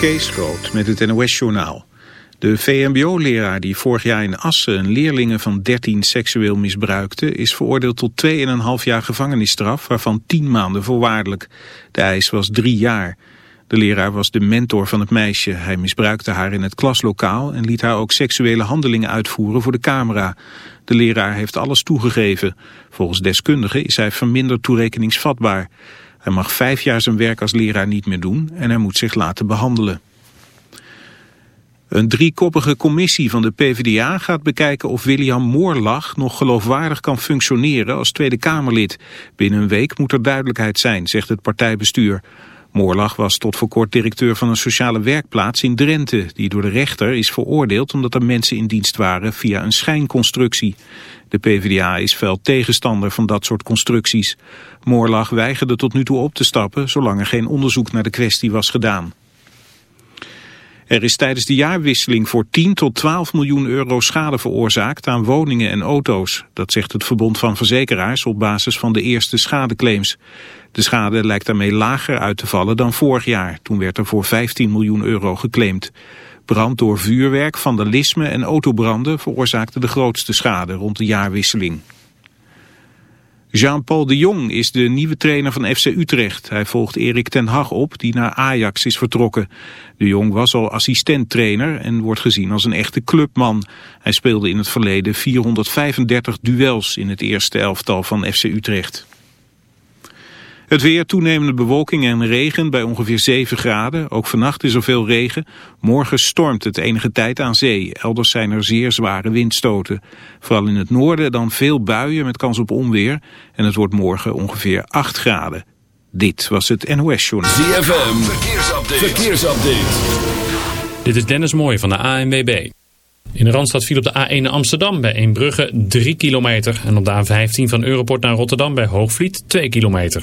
Kees met het NOS-journaal. De VMBO-leraar die vorig jaar in Assen een leerlingen van 13 seksueel misbruikte... is veroordeeld tot 2,5 jaar gevangenisstraf, waarvan 10 maanden voorwaardelijk. De eis was drie jaar. De leraar was de mentor van het meisje. Hij misbruikte haar in het klaslokaal en liet haar ook seksuele handelingen uitvoeren voor de camera. De leraar heeft alles toegegeven. Volgens deskundigen is hij verminderd toerekeningsvatbaar. Hij mag vijf jaar zijn werk als leraar niet meer doen en hij moet zich laten behandelen. Een driekoppige commissie van de PvdA gaat bekijken of William Moorlach nog geloofwaardig kan functioneren als Tweede Kamerlid. Binnen een week moet er duidelijkheid zijn, zegt het partijbestuur. Moorlach was tot voor kort directeur van een sociale werkplaats in Drenthe, die door de rechter is veroordeeld omdat er mensen in dienst waren via een schijnconstructie. De PvdA is fel tegenstander van dat soort constructies. Moorlach weigerde tot nu toe op te stappen, zolang er geen onderzoek naar de kwestie was gedaan. Er is tijdens de jaarwisseling voor 10 tot 12 miljoen euro schade veroorzaakt aan woningen en auto's. Dat zegt het Verbond van Verzekeraars op basis van de eerste schadeclaims. De schade lijkt daarmee lager uit te vallen dan vorig jaar. Toen werd er voor 15 miljoen euro geclaimd. Brand door vuurwerk, vandalisme en autobranden veroorzaakte de grootste schade rond de jaarwisseling. Jean-Paul de Jong is de nieuwe trainer van FC Utrecht. Hij volgt Erik ten Hag op, die naar Ajax is vertrokken. De Jong was al assistent-trainer en wordt gezien als een echte clubman. Hij speelde in het verleden 435 duels in het eerste elftal van FC Utrecht. Het weer toenemende bewolking en regen bij ongeveer 7 graden. Ook vannacht is er veel regen. Morgen stormt het enige tijd aan zee. Elders zijn er zeer zware windstoten. Vooral in het noorden dan veel buien met kans op onweer. En het wordt morgen ongeveer 8 graden. Dit was het NOS Journal. ZFM, verkeersupdate. verkeersupdate. Dit is Dennis Mooij van de ANWB. In de Randstad viel op de A1 Amsterdam bij Eembrugge 3 kilometer. En op de A15 van Europort naar Rotterdam bij Hoogvliet 2 kilometer.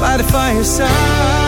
by the fireside.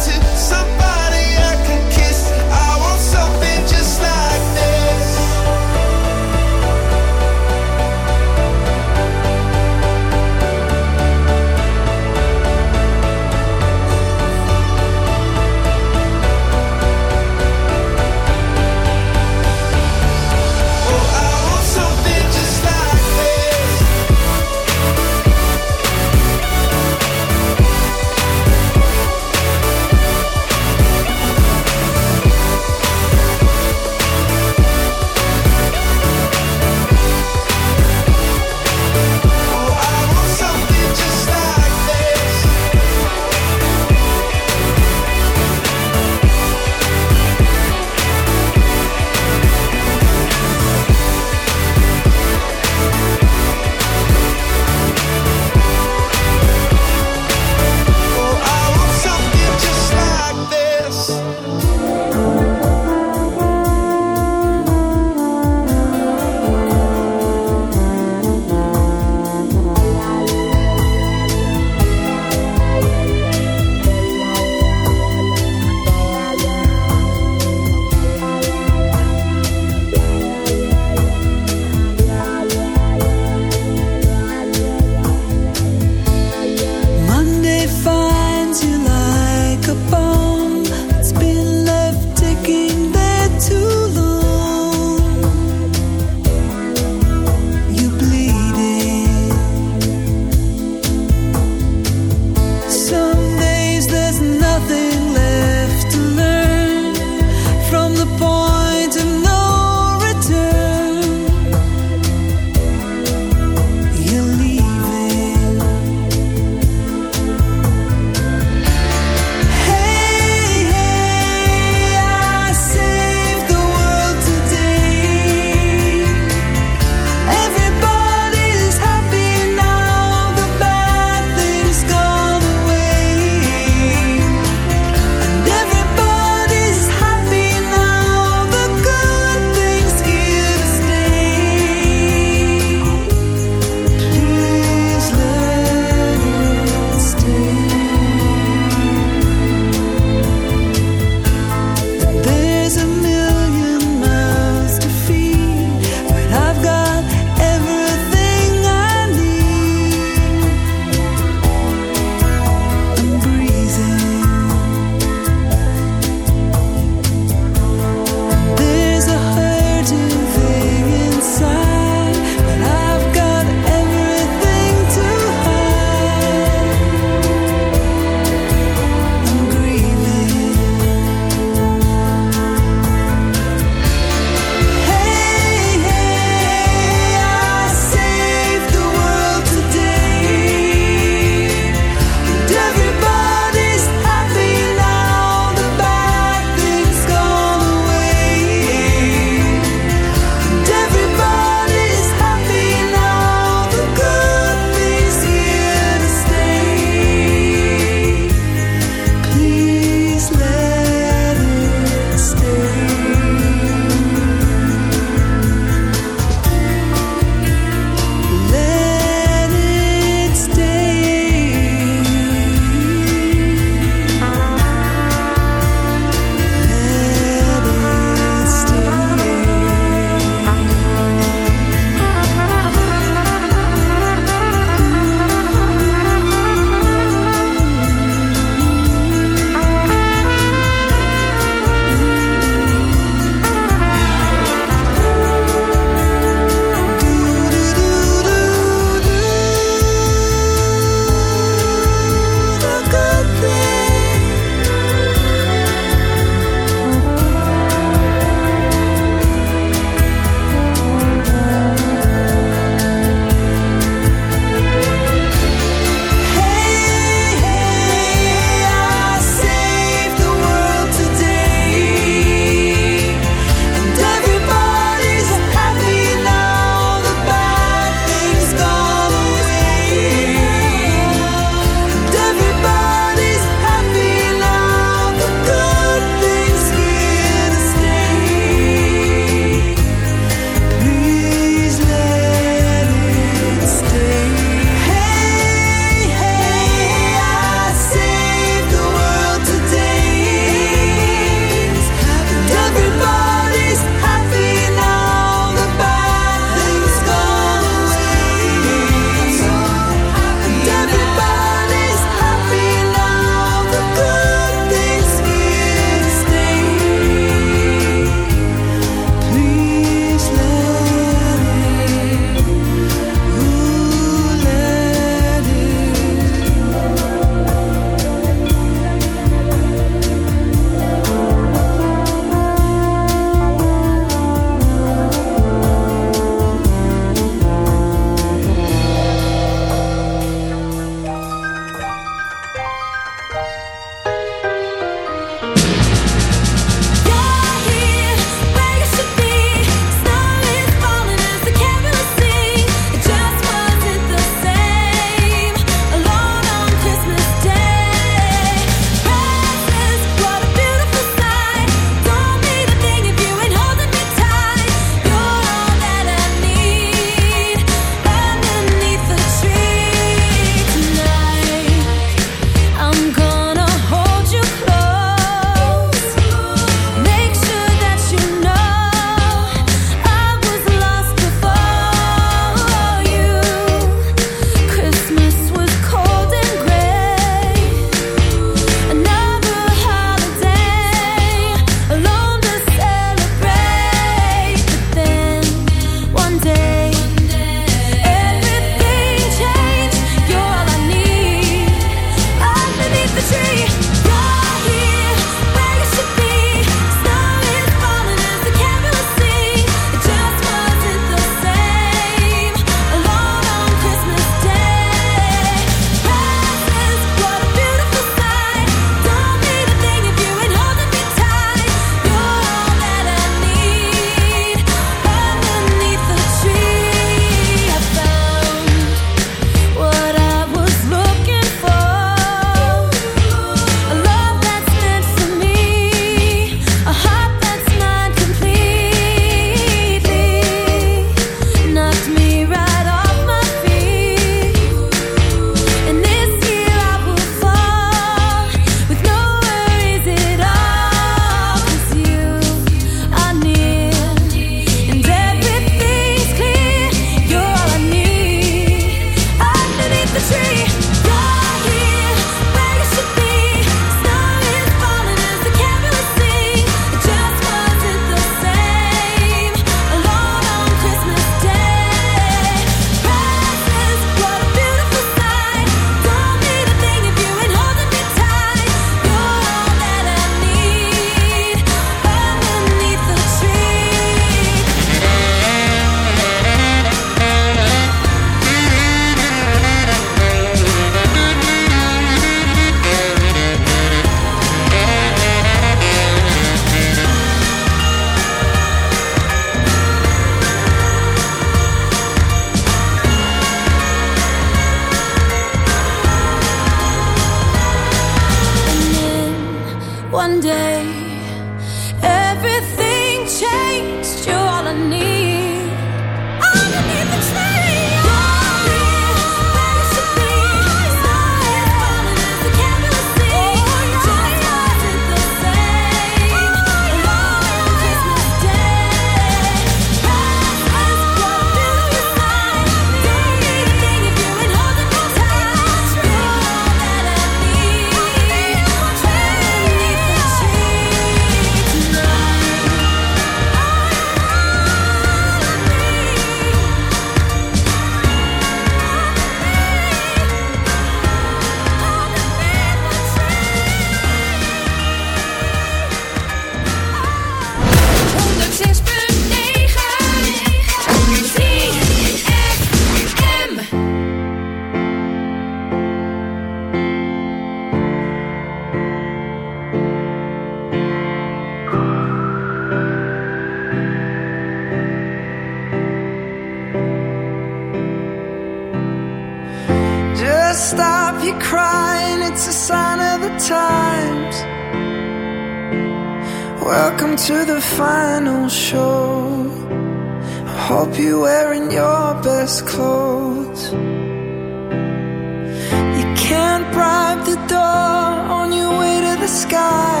the door on your way to the sky.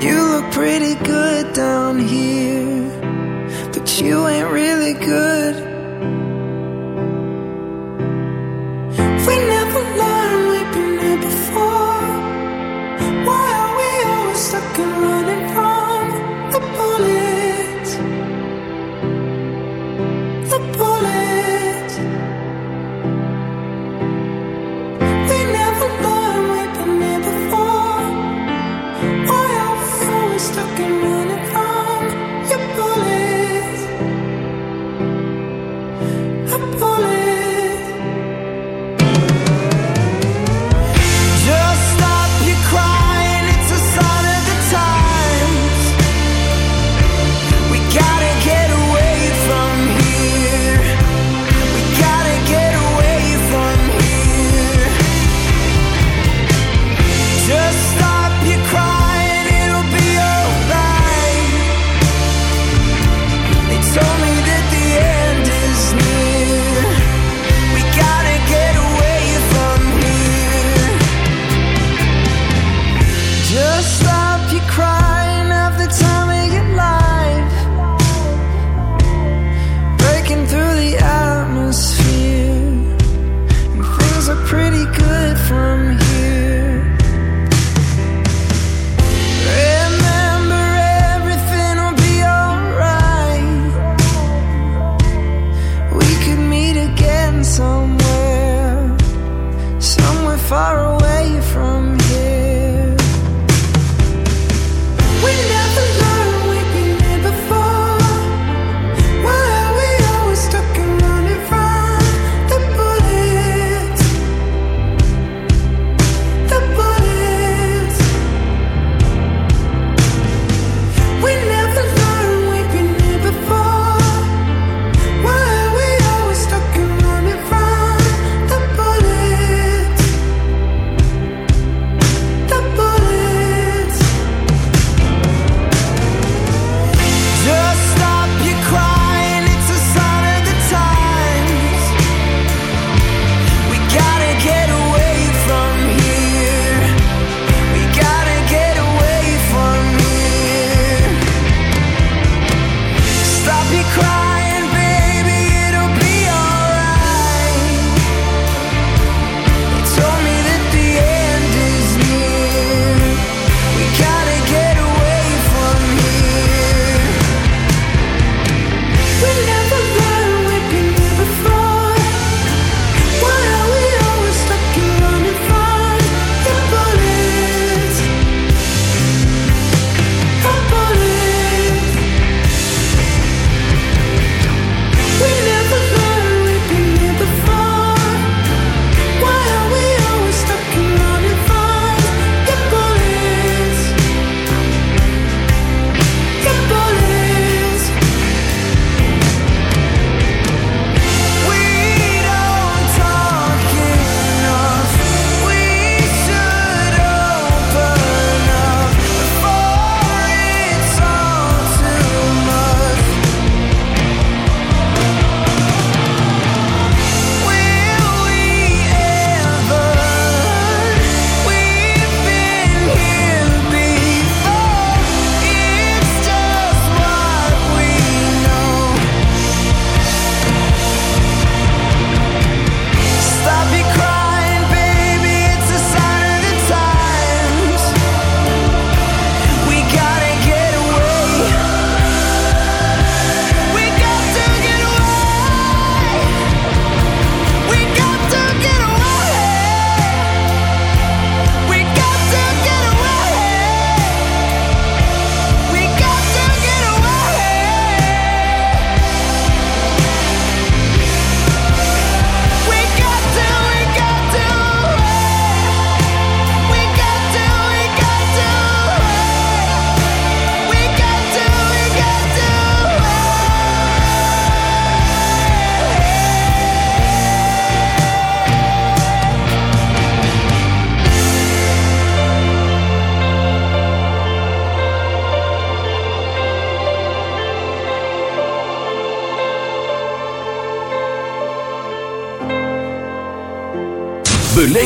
You look pretty good down here, but you ain't really good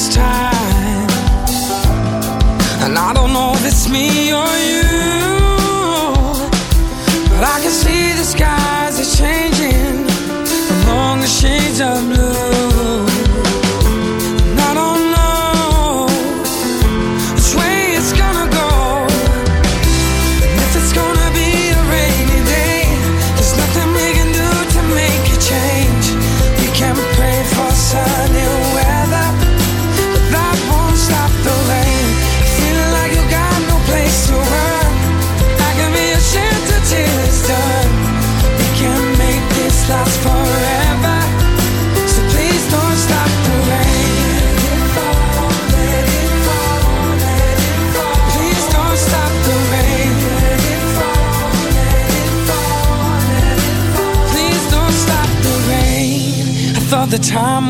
this time. And I don't know if it's me or you.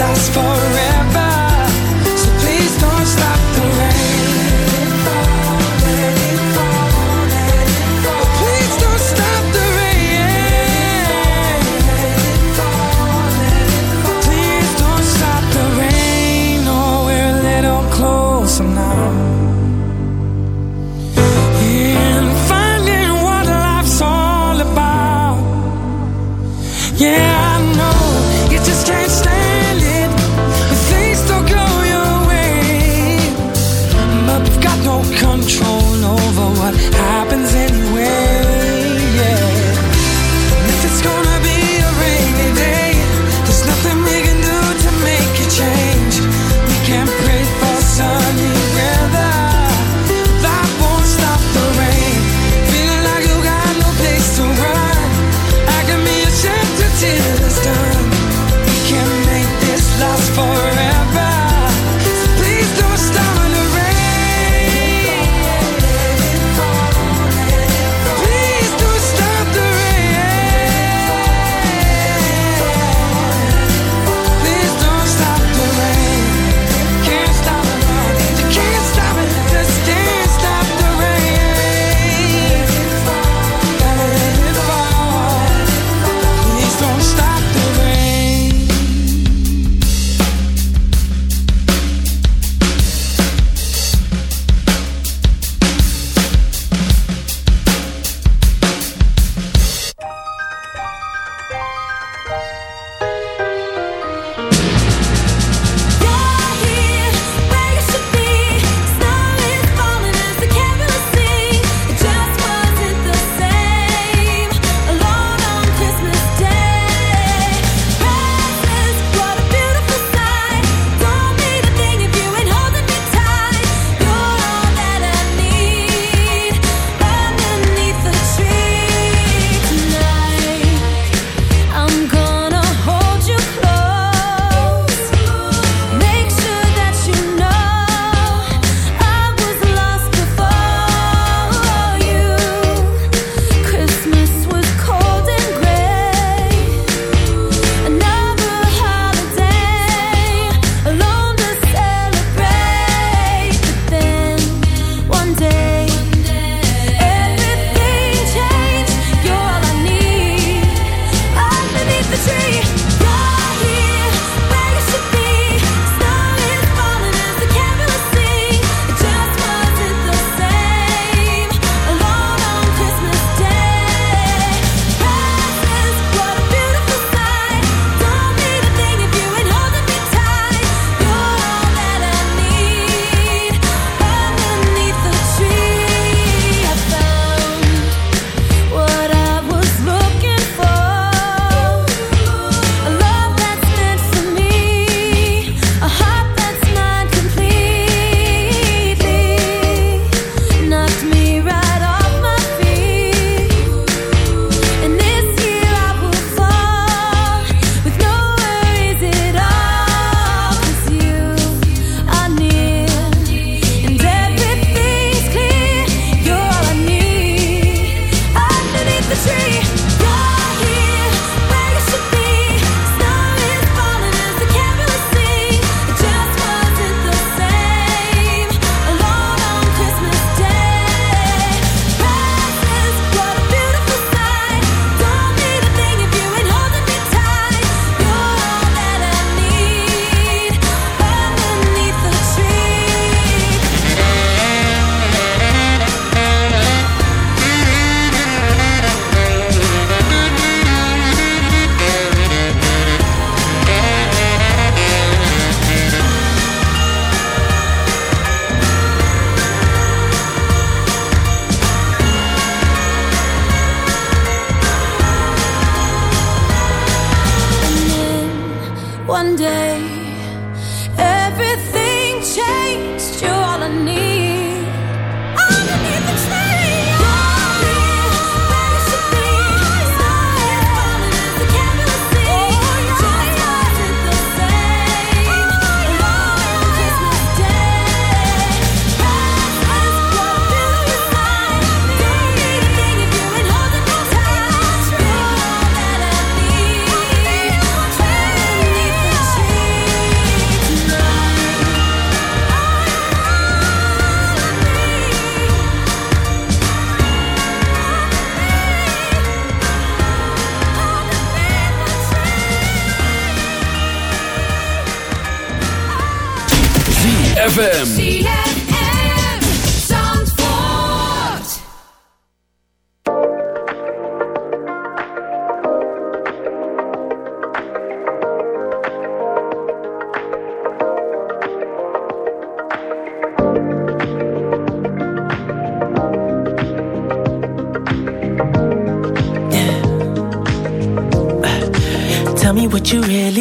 last forever.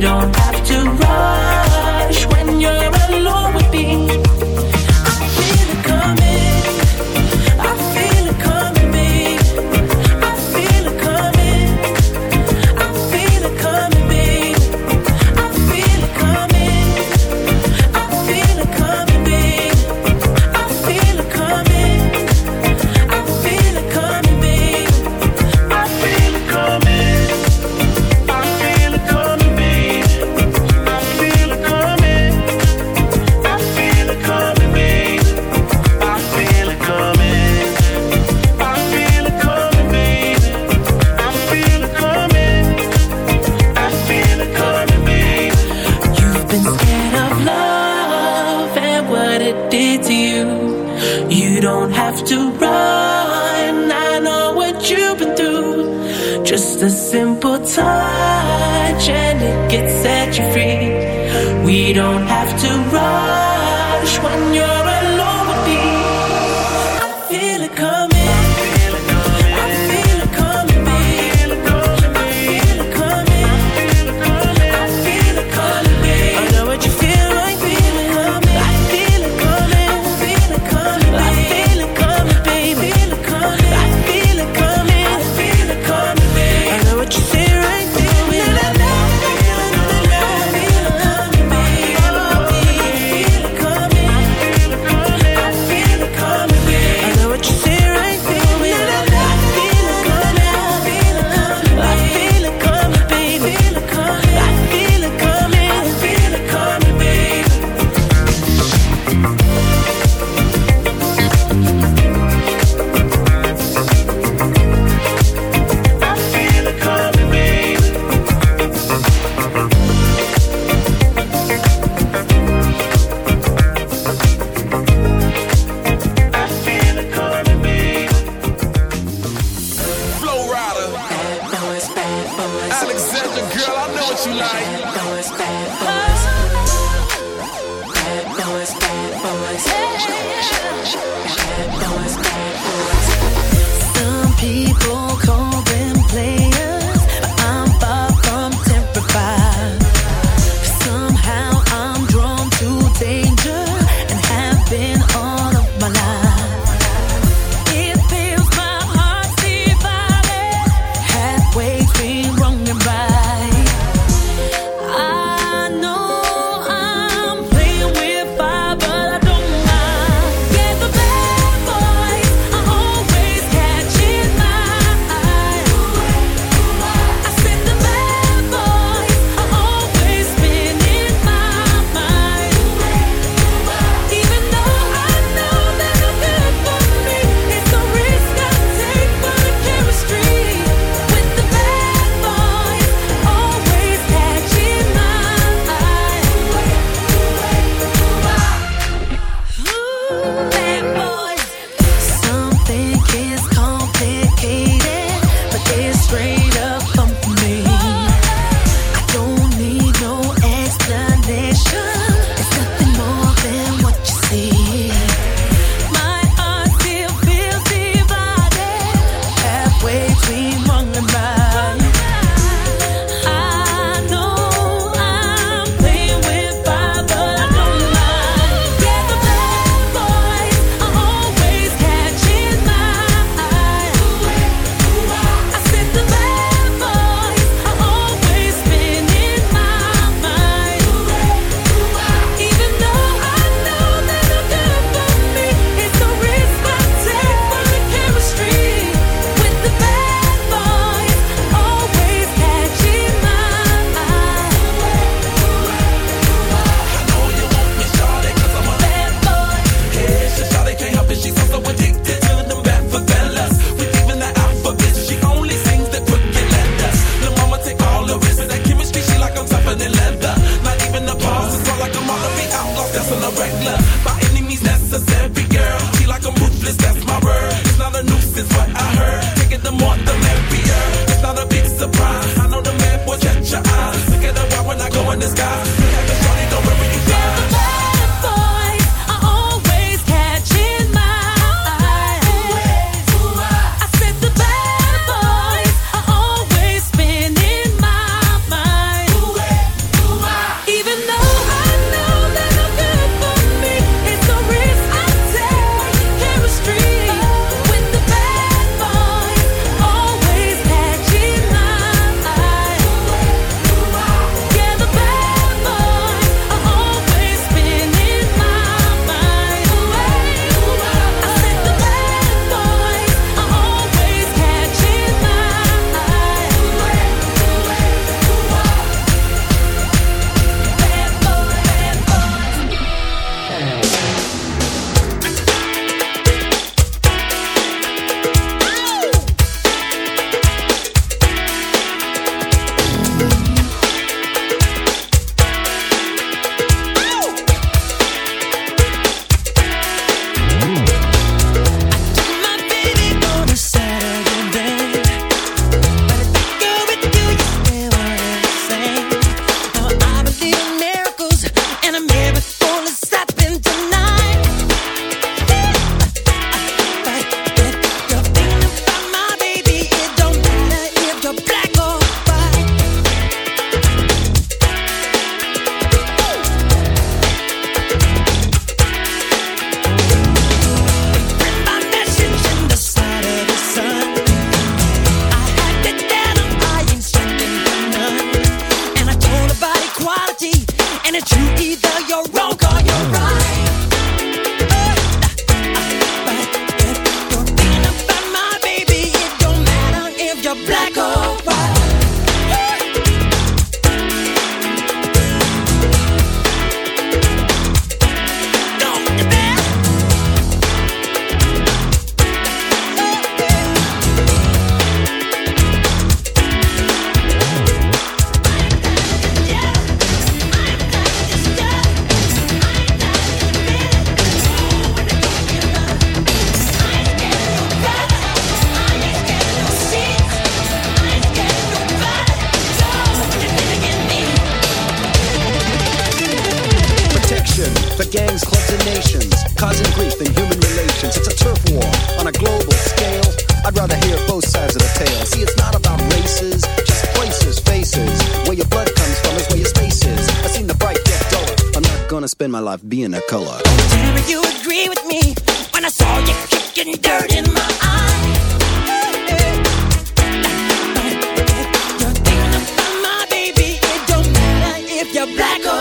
don't have to run. You're black or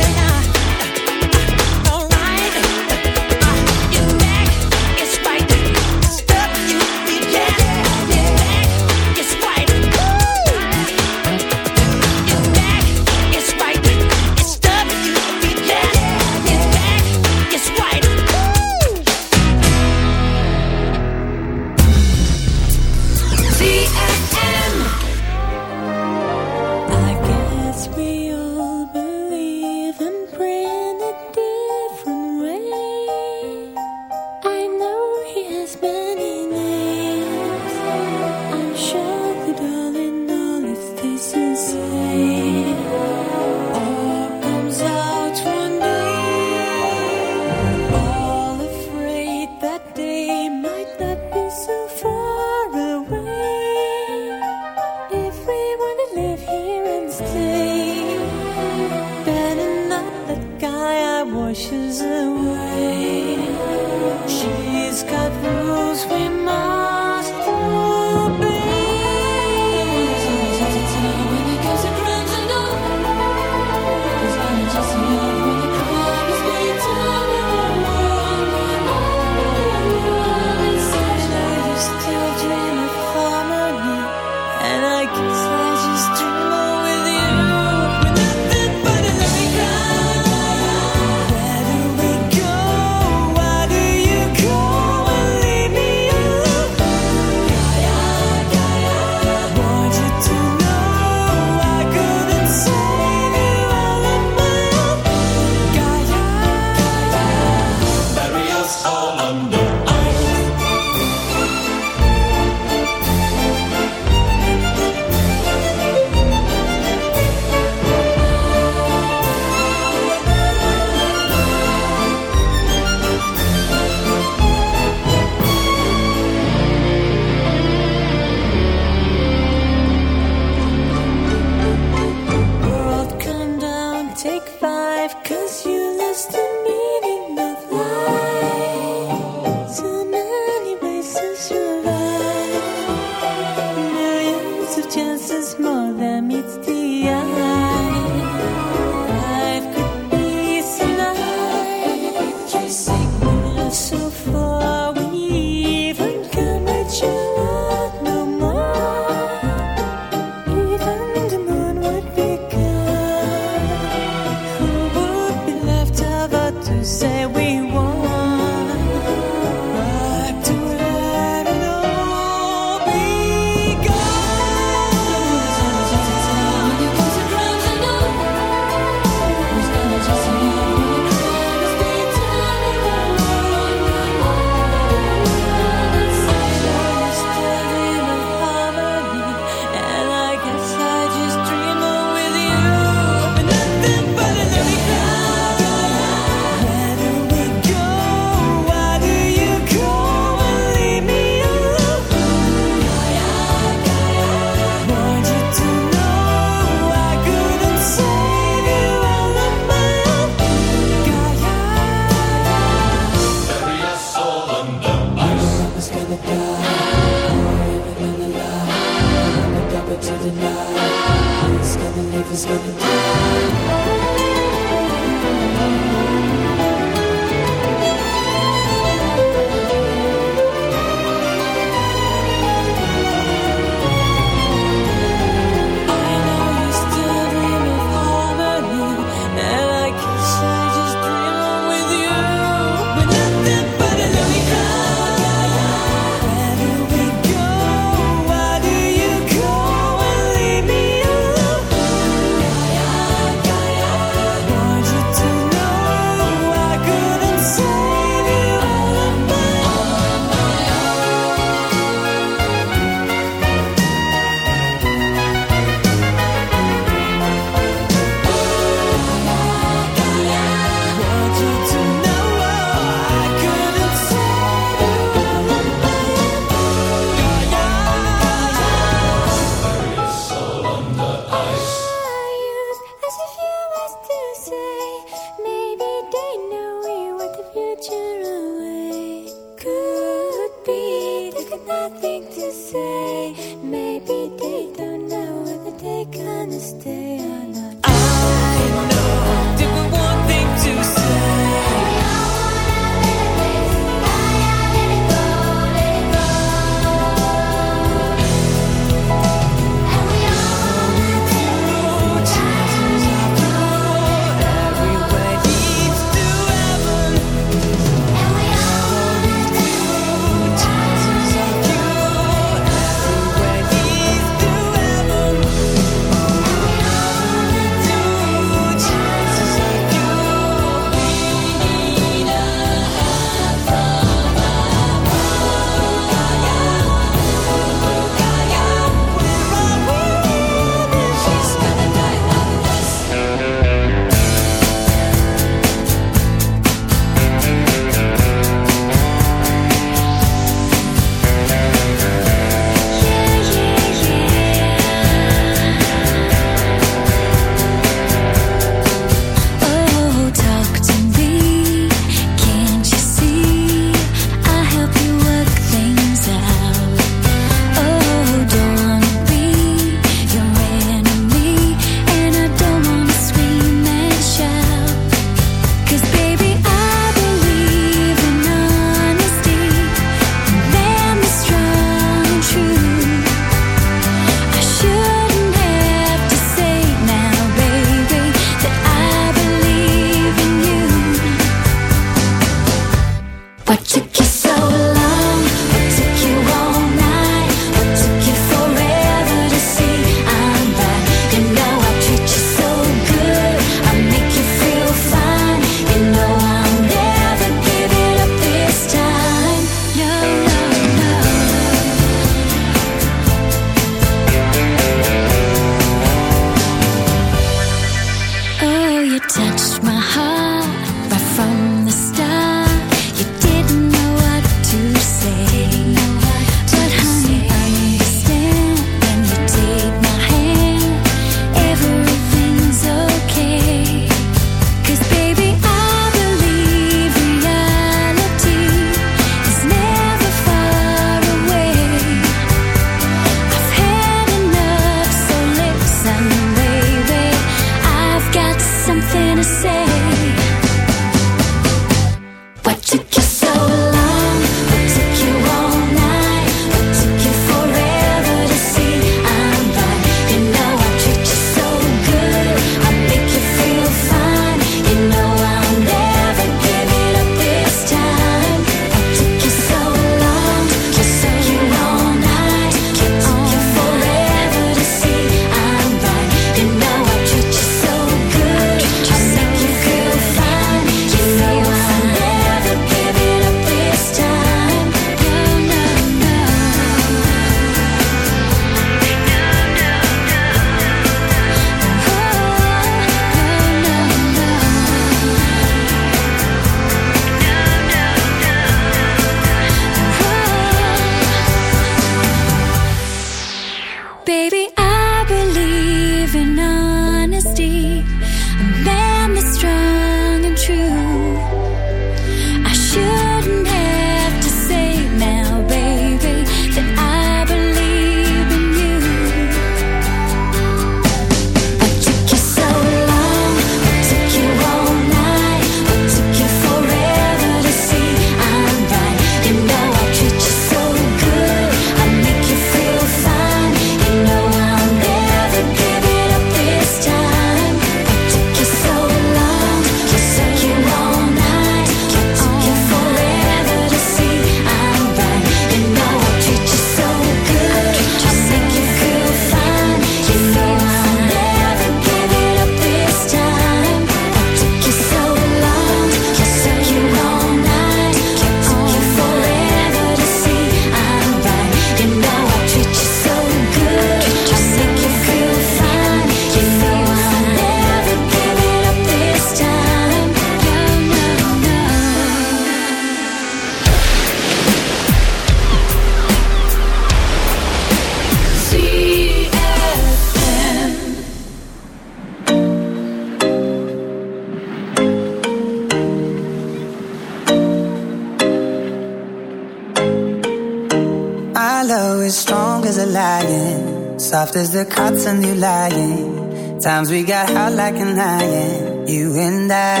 as the cotton you lying. Times we got hot like an iron, you and I.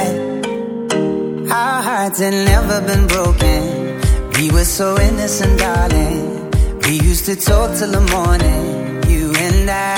Our hearts had never been broken. We were so innocent, darling. We used to talk till the morning, you and I.